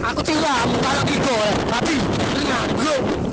Aku tiram, kalau gitu. tapi Dengar, bro. Ya.